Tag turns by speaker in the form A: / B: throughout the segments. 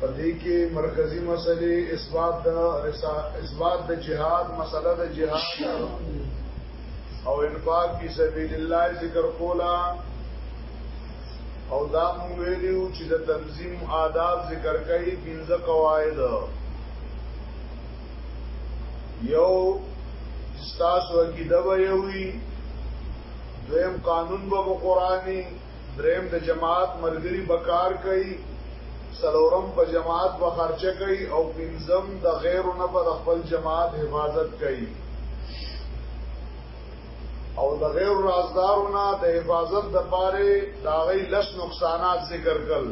A: په دې کې مرکزی مسلې اثبات د اثبات د جهاد مسله د جهاد او انفاق فی سبیل الله ذکر کولا او دا مونږ ویلو چې د تنظیم آداب ذکر کوي پنځه قواعد یو ستاسو عقیده به یوي دویم قانون به قرآنی دریم د جماعت ملګری به کار کوي سلورم په جماعت به خرچه کوي او پنځم د غیرو نه به خپل جماعت حفاظت کوي او د غیر رازدارو نه د حفاظت د پاره دا غي لس نقصانات ذکر کړل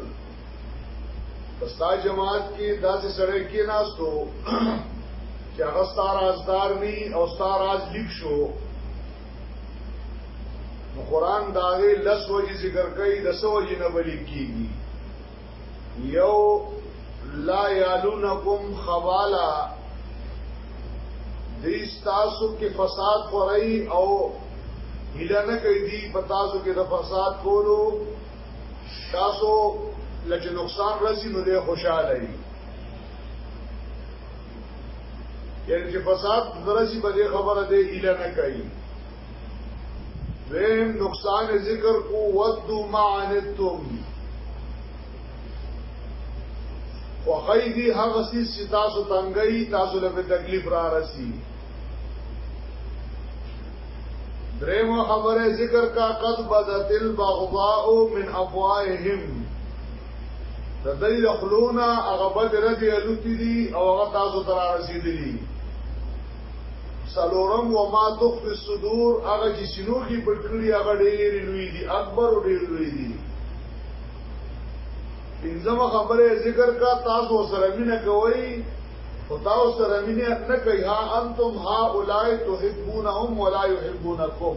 A: پستا جماعت کې داسې سړی کې ناستو چې هغه ستاره ازدار ني او ستاره از لیک شو قرآن داغه لس وجه ذکر کوي د سو وجه نه بلیک کیږي یو لا یالونکم خوالا دی تاسو کې فساد خورای او هله نه کوي دی په تاسو کې د فساد کولو تاسو لکه نقصان رسی نو دی خوشاله وي یعنی چې فساد درسي په دې خبره دې اله نه کوي وهم نقصان ذکر کو ودو معنتم وخی دی هغه سیس چې تاسو تنګي تاسو له تکلیف را رسی دریم خبره ذکر کا قد بدت البغضاء من افواههم د دې د خلونه هغه بد ردی الوتی دي او هغه تاسو ته رسیدلی سلورم و ما تخفي الصدور هغه چې سینو کې پټ کړی هغه ډېر لوی دي اکبر او ډېر لوی دي پنځمه خبره ذکر کا تاسو سره مینه کوي او تاسو سره مینه نه کوي ها انتم ها اولای تحبونهم ولا يحبونکم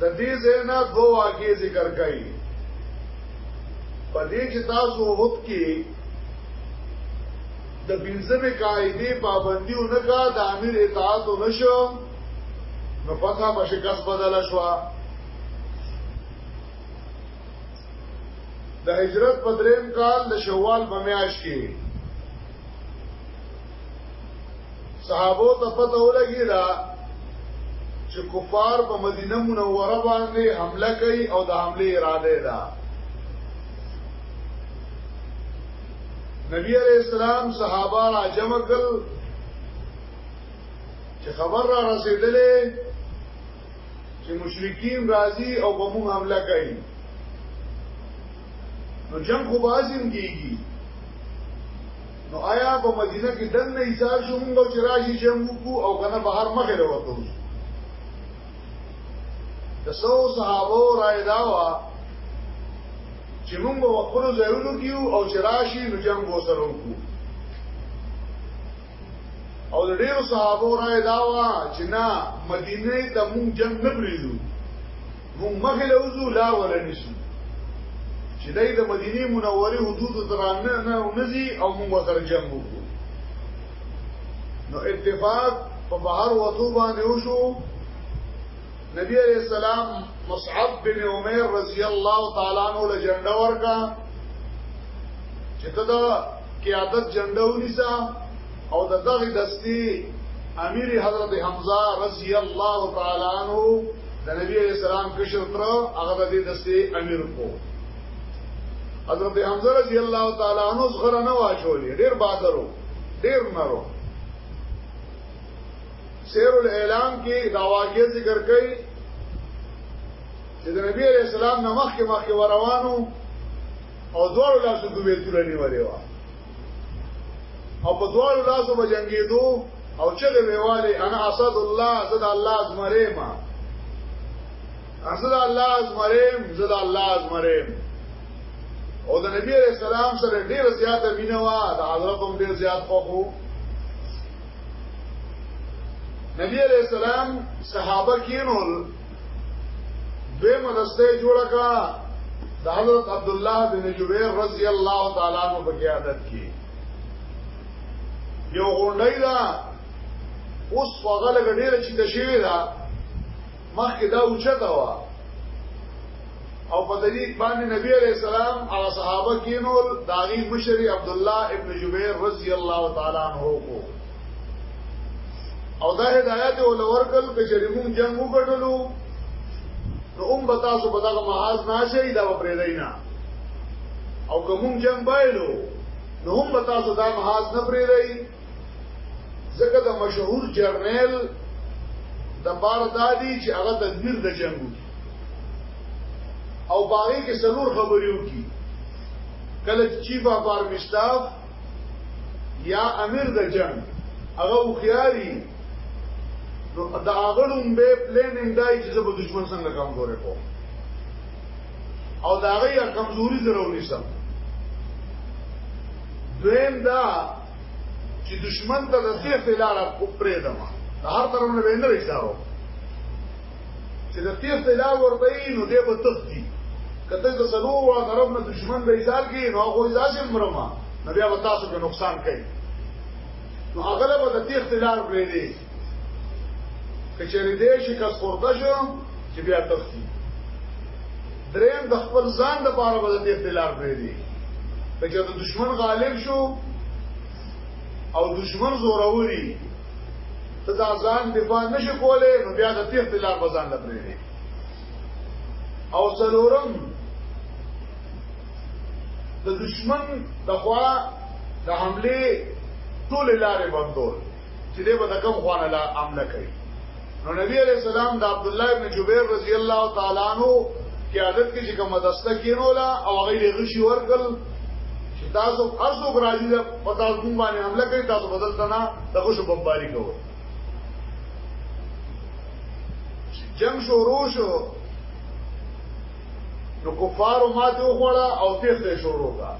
A: د دې زینا دو واقع ذکر کړي په دې چې تاسو هوت کې د بنځمه قاعده پابندي او نه کا د امیر اطاعت او نشو نو پتا په شکاس بدل شو د هجرت په دریم کال د شوال په میاشت کې صحابو ته پته ولګی دا چې کفار په مدینه منوره باندې حمله کوي او د حمله اراده ده نبی علیہ السلام صحابه را جمع کړ چې خبر را رسیدلې چې مشرکین راضي او بمو حمله کوي نو جنگ خو بازم کیږي نو آیا په مدینه کې دن نه ایثار شو موږ چې راشي جنگ وکړو او کنه بهر مخه وروتو د سو صحابه رائے داوا چې موږ په خپل ځایونو کې او چې راشي نو جنگ وسره وکړو او د ډیرو صحابه رائے داوا چې نه مدینه ته موږ جنگ نه پریږدو موږ مخې له وځو لار ولنیسو چې دای د مدینه منورې حدود ترانه نه ونځي او موږ سره جنگ وکړو نو اتفاق په بهر وضو باندې وشو نبی علیہ السلام مصعب بن عمر رضی الله تعالی عنہ له جنډه ورکا چې دا قیادت جنډه ونیسا او د دغه دستی امیر حضرت حمزه رضی الله تعالی عنہ د نبی اسلام کشر تر هغه د دې دستی امیر کو حضرت حمزه رضی الله تعالی عنہ زغره نه واچولې ډیر بادرو ډیر نرو سیر الاعلام کې دا واقعي ذکر کړي چې د نبی علیہ السلام نمخ کې مخ کې روانو او دوړو لاسو دوی تللی وریوه او په دوالو لاسو به جنگیدو او چغه ویواله انا اسد الله زد الله از مریما اسد الله از مریم زد الله از مریم او د نبی علیہ السلام سره ډیر زیات مینه وا د حضرت هم ډیر زیات خوخو نبی علیہ السلام صحابه کینول دوی مدسته جوړه کا د حضرت عبد الله بن جبیر رضی الله تعالی عنہ په قیادت کې یو غونډی دا اوس وغلګ ډیره چې تشوی دا مخکې دا اوچته و او په دې باندې نبی عليه السلام او صحابه کینول داغي مشری عبد الله ابن جبیر رضی الله تعالی عنہ کو او دا هدایت ول ورکل چې جریمون جنگ وګټلو نو هم بتا سو بتا محاذ ناشې دا پرې دی نه او کوم جنگ بایلو نو هم بتا سو دا محاذ نه پرې دی ځکه دا مشهور جرنیل د بار دادی چې هغه تدبیر د جنگ وکړي او باغې کې سلور خبرې وکړي کله چې با بار مشتاف یا امیر د جنگ هغه وخیاري نو دا غړم به پلانینګ دای چې زه به دشمن څنګه کم ګوره کوم او دا غي کمزوري ضروري سم دویم دا چې دشمن ته د سیف لاره کو پرې دما هر طرف نه وینره اشاره چې د تیخ ته لار ورته یې نو دی به تختی کته که ضرور وا طرف نه دشمن به ایزار کی نو هغه ځاسې مرما نو بیا به تاسو ته نقصان کوي نو هغه به د تیخ ته لار پرې دی کچری دې شي کس خورده شو چې بیا تختی دریم د خپل ځان د پاره به د تیخ ته لار پرې دی کچې د دشمن غالب شو او دشمن زوروري ته دا ځان دفاع نشي کولای نو بیا د تیخت لار په ځان لپاره او څلورم د دشمن د خوا د حمله ټول لارې بندول چې دې به د کوم خوانه لا عمل کوي نو نبی علیہ السلام د عبد الله بن جبیر رضی الله تعالی عنہ کې عادت کې چې کومه دسته کینولا او هغه یې غشي ورکل چې تاسو ارزو راځي د پتا کوم باندې حمله کوي تاسو بدل تنا د خوشو بمباری کوو جنگ شروع شو نو کفارو ماته وخوړه او تیخته شروع کا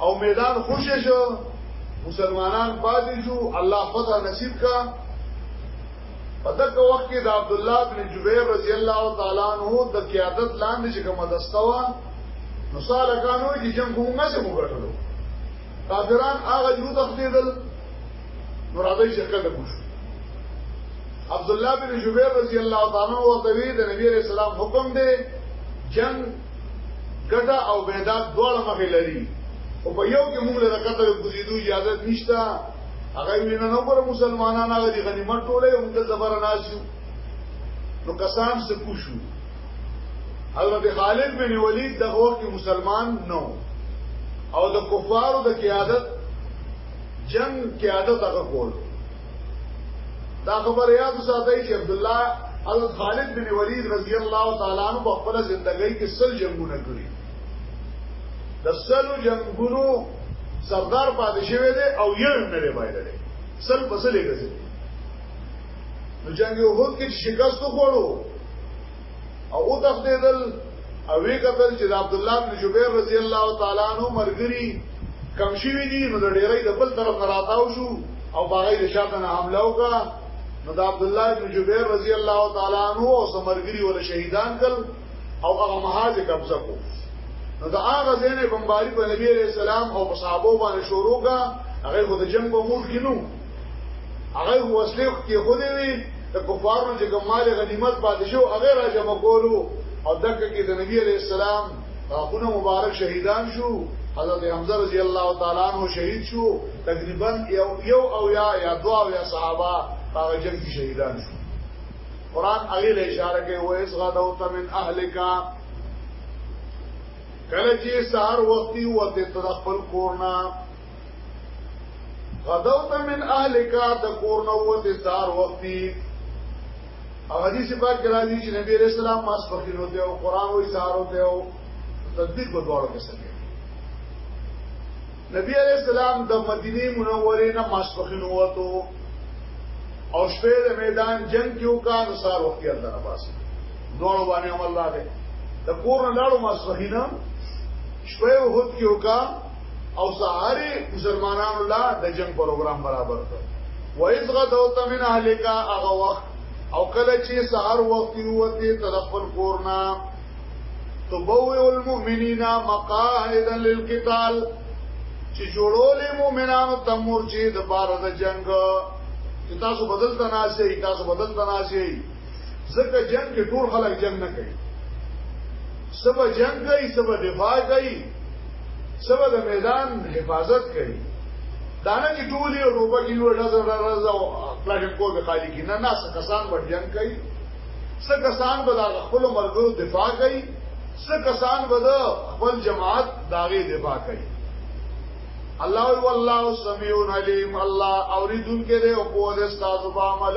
A: او میدان خوش شو مسلمانان پاتې شو الله فتح نصیب کا په دغه وخت کې د عبد الله بن جبیر رضی الله تعالی عنہ د قیادت لاندې چې کومه دستوا نو ساله کانو چې جنگ کومه څه وګټلو کافران هغه جوړ تخدیدل نو راځي چې کله کوشو عبد الله بن جبیر رضی الله تعالی او دوی د نبی علیہ السلام حکم دی جنگ ګټه او بیدا دواړه مخې لري او په یو کې موږ له قتل کوزیدو اجازه نشته هغه وینا نو پر مسلمانانو هغه دی غنیمت ټوله موږ د زبر ناشو نو کسان څه کوشو حضرت خالد بن ولید دغه وخت مسلمان نو او د کفارو د قیادت جنگ قیادت هغه کول دا خبر یاد ساتي چې عبد الله ال خالد بن ولید رضی الله تعالی عنہ په خپل ژوندۍ کې سل جنگونه کړی د سلو جنگونو سردار پاتې شوی دی او یې نه لري بایلل سل پسلې غزي نو جنگ یو هوت کې شکست خوړو او او تخدیدل او وی قتل چې د عبد الله بن جبیر رضی الله تعالی عنہ مرګري کم شي وی دي نو د ډیرې د بل طرف نه راتاو شو او باغې د شاته نه حمله وکړه نو د عبد الله بن جبیر رضی الله تعالی عنہ او سمرګري ول شهیدان کړ او هغه محاذ قبضه کو نو دا هغه زینې بمباری په نبی عليه السلام او صحابه باندې شروع کا هغه خو د جنگ په مور کې نو هغه وسلې کې خولې وي د کفارو چې ګمال غنیمت پاتې شو هغه را جمع کولو او دغه کې د نبی عليه السلام خونه مبارک شهیدان شو حضرت حمزه رضی الله تعالی عنہ شهید شو تقریبا یو یو او یا یا دوا او یا صحابه هغه جنگ کې شهیدان شو قران هغه له اشاره کوي و اس غدو تمن اهلک کله چې سهار وختي وته تر خپل کورنا غدوت من اهلک د کور نو وت سار وختي او حدیث پاک کرا دي چې نبی رسول الله ماس فخیر ہوتے او قران وې سار ہوتے او تدبیر په دوړو کې سره نبی علیہ السلام د مدینه منوره نه ماس فخیر وته او شپې د میدان جنگ کیو کا نصار وختي الله نباس دوړو باندې عمل لا ده د کور نه لاړو ماس فخیر شپې وحد کیو کا او سهاري مسلمانانو لا د جنگ پروګرام برابر کړ و اذ غدوت من اهلک هغه وخت او کله چې سهار وخت وروته تدخل کورنا تبوئ المؤمنین مقاعدا للقتال چې جوړولې مؤمنانو تمور چې د بار د جنگ چې تاسو بدل تناسي تاسو بدل تناسي ځکه جنگ کې ټول خلک جنگ نه کوي سبا جنگ کوي سبا دفاع کوي سبا د میدان حفاظت کوي دانه چې ټولې او روبه کې لوړ نظر راځه او پلاټ کو به خالی کې نه نه کسان به جنگ کوي څه کسان به د خپل مرګو دفاع کوي څه کسان به د خپل جماعت داغه دفاع کوي الله والله سميع عليم الله اوریدونکو دې او په دې ستاسو په عمل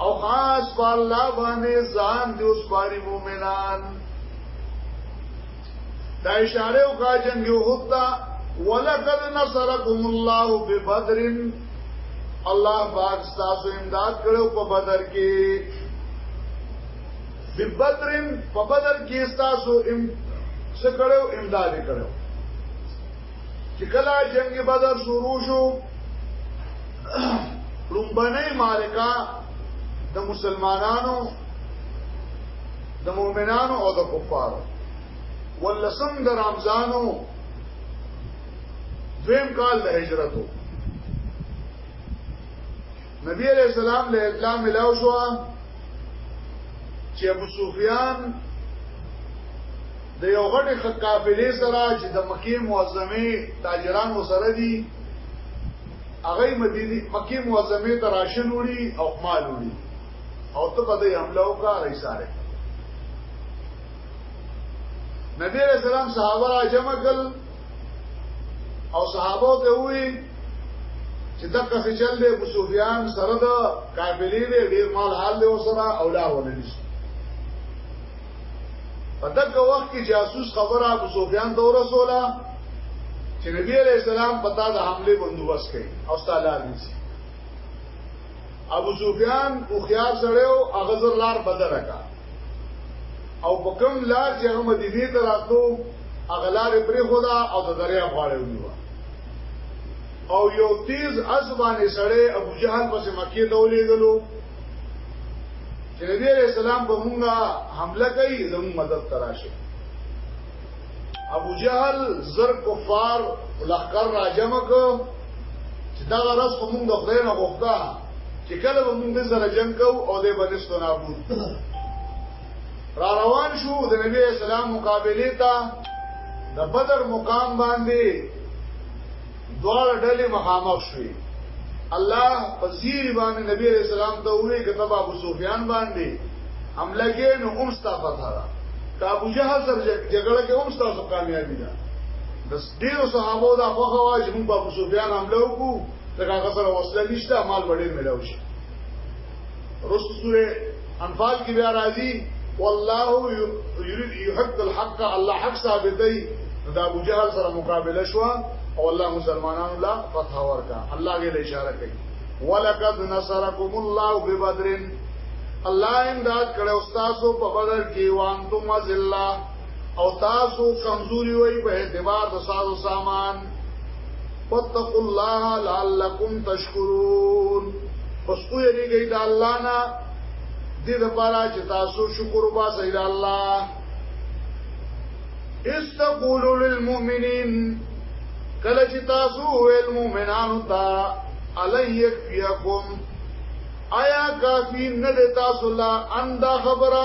A: او خاص په الله باندې ځان دې اوس باري مؤمنان دا اشاره او کا جنگ یوهد دا ولقد نصرکم الله ببدر الله پاک تاسو امداد کړو په بدر کې ببدر په بدر کې تاسو ام څه کړو امداد کړو چې کله جنگ بدر شروع شو لومبنه مارکا د مسلمانانو د مؤمنانو او د کفارو ولسم د رمضانو دویم کال د هجرتو نبی علیہ السلام له اطلاع ملاو شو چې ابو سفیان د یو غټې قافلې سره چې د مکه معظمه تاجران وسره دي هغه مدینه مکه معظمه ته راشن وړي او مال وړي او ته په دې حمله وکړه رئیساره نبی رسول الله صحابه را جمع کړ او صحابه ته وی چې دا کسې چل دی ابو سفیان سره دا قافلې ډېر مال حال دی وسره او لا ولني په دغه وخت کې جاسوس خبره ابو سفیان ته ورسوله چې نبی علیہ السلام پتا د حمله بندوبست کړي او ستاله دي ابو سفیان او خيار سره او اغزر لار بدل کا او په کوم لار چې هغه مدینه ته راتلو اغلار پرې خدا او د دریا غاړه ونیو او یو تیز ازبانه سره ابو جهل پس مکه ته ولېګلو چې نبی عليه السلام به مونږه حمله کوي زموږ مدد تراشه ابو جهل زر کفار لخر راجم کو چې دا راز په مونږ خدای نه غوښتا چې کله به مونږ سره جنگ کو او دې باندې ستنه بو را روان شو د نبی اسلام مقابله ته د بدر مقام باندې دوار ډلې مخامخ شوې الله پزیر باندې نبی علیہ السلام ته وی کتاب ابو سفیان باندې حمله کې نو هم ستا پتا را کا ابو جهل سره جګړه کې هم ستا سو کامیابی ده د ډیرو صحابو دا خو خواج هم ابو سفیان حمله وکړو دا هغه سره وسله نشته مال وړې ملاوي رست سوره انفال کې بیا راځي والله يريد يحق الحق الله حق ثابت دی دا ابو جهل سره مقابله شو او الله مسلمانانو لا فتح ورکا الله غي اشاره کوي ولقد نصركم الله ببدر الله امداد کړه استاد په بدر کې وانتم ذلہ او تاسو کمزوري وای په اعتبار د ساز او سامان واتقوا الله لعلكم تشکرون پس او یریږئ د الله نه دې لپاره چې تاسو شکر وباسئ د الله استقولوا للمؤمنين کله چې تاسو ویل مؤمنانو ته علی یکفیکم آیا کافی نه د تاسو لا اندا خبره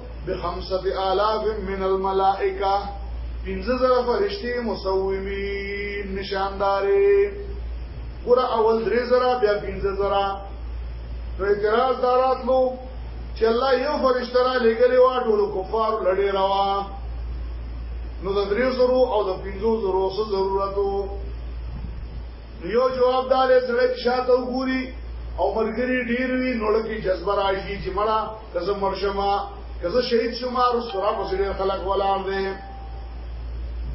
A: بخمسه آلاف من الملائکه پنځه زره فرشتي مصومین نشاندارې ګور اول درې زره بیا پنځه زره نو اعتراض داراتلو چې الله یو فرشتہ را لګلې وا ټول کفار لړې روا نو د درې زرو او د پنځو زرو څه ضرورتو یو جواب دارې سره شاته وګوري او مرګري ډیر وی نو لکه جذبه راشي چې مړه که زه مړ شم که زه شهید شم رسول الله پسې ډېر خلک ولاړ دي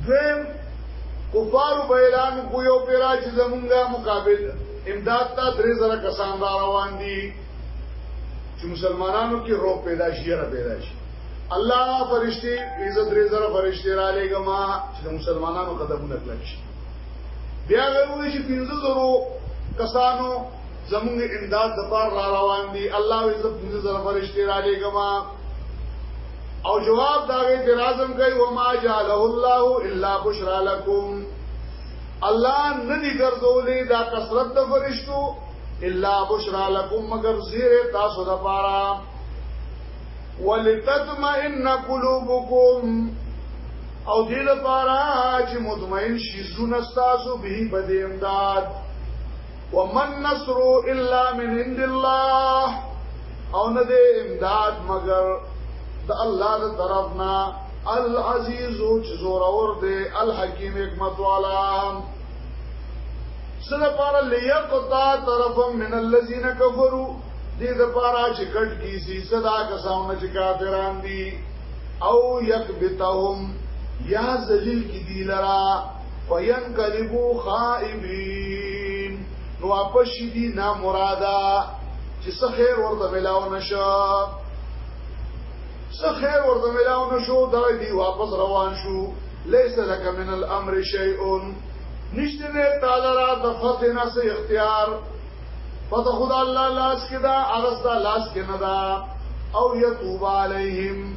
A: دویم کفار په اعلان کو یو پیرا چې زمونږه مقابل امداد ته درې زره کسان را روان دي چې مسلمانانو کې روح پیدا شي را پیدا شي الله فرشتي عزت درې زره فرشتي را لېګما چې مسلمانانو قدمونه کلک شي بیا غوړي چې پنځه زرو کسانو زمونږ امداد د پار را روان دي الله وې زه پنځه زره فرشتي را لېږم او جواب دا وی چې راځم کوي و ما جعله الله الا بشرا لكم الله ندی ګرځولې دا کثرت د فرشتو الا بشرا لكم مگر زیره تاسو د پاره ولتطمئن قلوبكم او دې لپاره چې مطمئن شي زونه تاسو به په دې امداد وما النصر الا من عند الله او نه دې امداد مگر د الله د طرفنا العزیز چې زور اور دې الحکیم حکمت والا سره پر لیقطا طرف من الذين كفروا دې د پارا چې کټ کی سي صدا کسانو چې کافران دي او یکبتهم یا ذلیل کی دی لرا فینقلبو خائبین نو واپس شي دي نا مرادا چې څه خیر ورته ملاو نشه څه خیر ورته ملاو نشو دا دی واپس روان شو ليس لك من الامر شيء نشته نه تعالی را د فتح نه سي اختیار فتح خدا الله لاس کې دا ارستا لاس کې نه دا او يتوب عليهم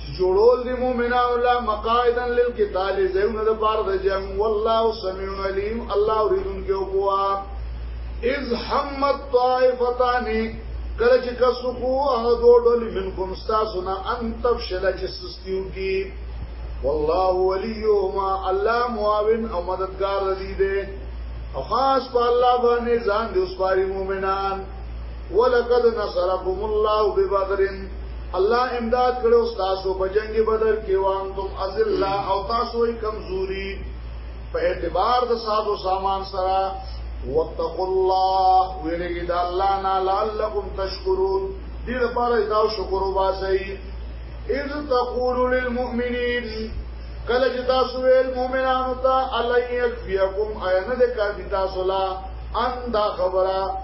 A: چې جوړول دي مؤمنانو لا مقاعدا للقتال زيونه د بار د جنگ والله سميع عليم الله اوریدون کې وقوا اذ حمت طائفتان کله چې کسو کو هغه دوړل منکم تاسو نه ان تفشل چې سستیو کی والله وليهما الله معاون او مددگار دي دي او خاص په الله باندې ځان دي اوس پاري مؤمنان ولقد نصركم الله ببدر الله امداد کړو تاسو په جنگ بدر کې وان تم ازل او تاسو یې کمزوري په اعتبار د سازو سامان سره واتقوا الله ویلګي د الله نه لعلکم تشکرون دې لپاره دا شکر وباسئ اذ تقول للمؤمنين کله چې تاسو ویل مؤمنانو ته الی یکفیکم اینا د کافی تاسو لا ان دا خبره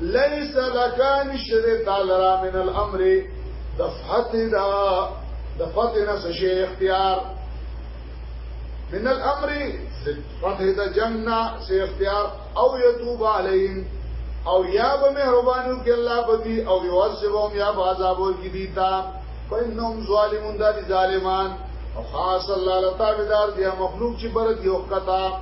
A: لیس لکان شری تعالی من الامر دفحت دا دفحت نس شی اختیار من الامر فتح دا جنہ سے اختیار او یتوب علیہم او یا به مهربانو کې الله بدی او یعذبهم یا به عذاب ورکی دي تا فینهم ظالمون دا دي ظالمان او خاص الله لتا بدار دي مخلوق چې برد یو قطا